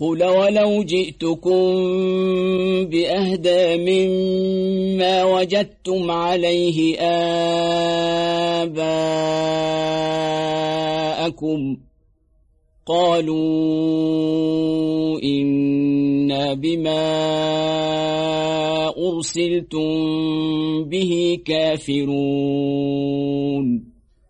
قل ولو جئتكم بأهدى مما وجدتم عليه آباءكم قالوا إنا بما أرسلتم به كافرون